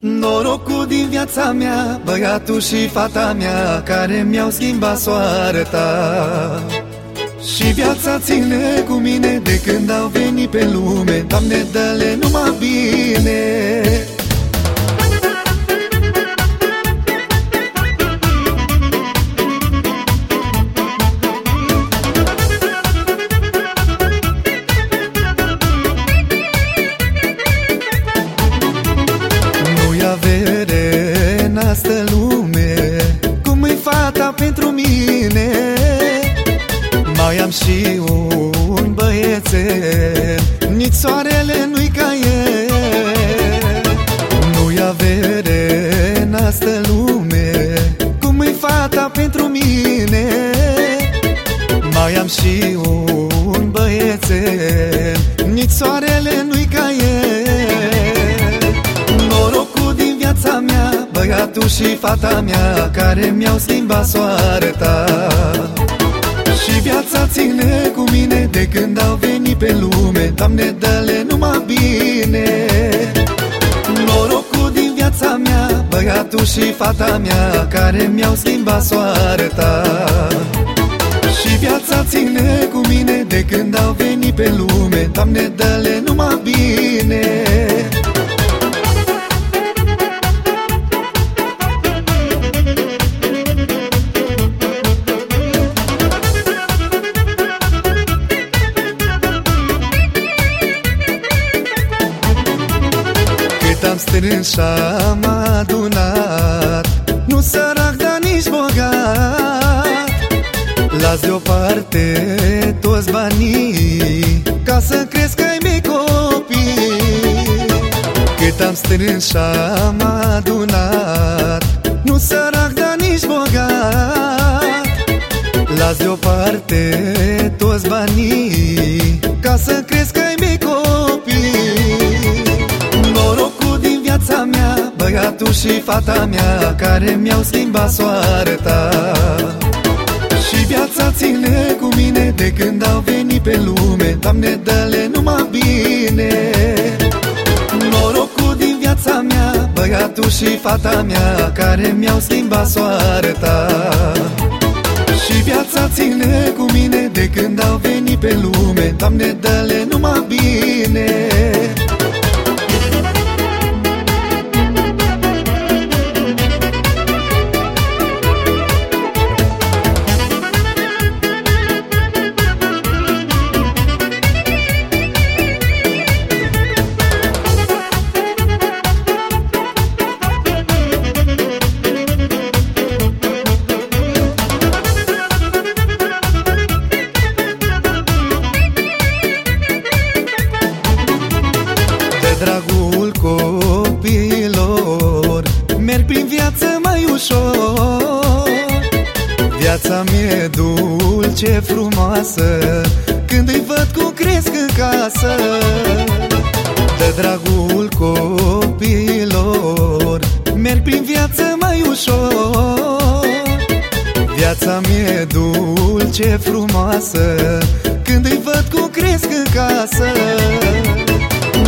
Norocul din viața mea, băiatul și fata mea Care mi-au schimbat soarta. Și viața ține cu mine de când au venit pe lume. Doamne, dă-le numai bine lume cum e fata pentru mine? Mai am și un băiețel Nici soarele nu-i ca el. Nu-i avere în asta lume cum e fata pentru mine? Mai am și un băiețel Nici soarele nu-i ca el Băiatul și fata mea care mi-au schimbat soarta. Și viața ține cu mine de când au venit pe lume. Doamne, dă-le numai bine. Norocul din viața mea Băiatul și fata mea care mi-au schimbat soarta. Și viața ține cu mine de când au venit pe lume. Doamne, dă-le numai bine strâns și am adunat. Nu sărac, dar nici bogat Las deoparte toți banii Ca să cresc ai mei copii. Cât am strâns și am adunat Nu sărac, dar nici bogat Las deoparte toți banii Ca să cresc ai mea Băiatul și fata mea Care mi-au schimbat soarta. Și viața ține cu mine De când au venit pe lume Doamne, dă-le numai bine. Norocul din viața mea Băiatul și fata mea Care mi-au schimbat soarta. Și viața ține cu mine De când au venit pe lume Doamne, dă-le numai bine ușor. Viața mie dulce, frumoasă Când îi văd cum cresc în casă. De dragul copiilor Merg prin viață mai ușor. Viața mie dulce, frumoasă Când îi văd cum cresc în casă.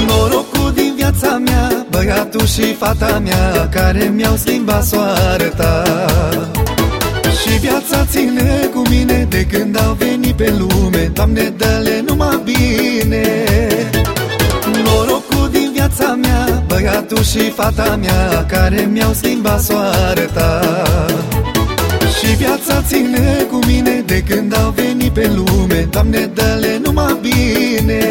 Norocul din viața mea Băiatul și fata mea Care mi-au schimbat soarta. Și viața ține cu mine De când au venit pe lume. Doamne, dă-le numai bine. Norocul din viața mea Băiatul și fata mea Care mi-au schimbat soarta. Și viața ține cu mine De când au venit pe lume. Doamne, dă-le numai bine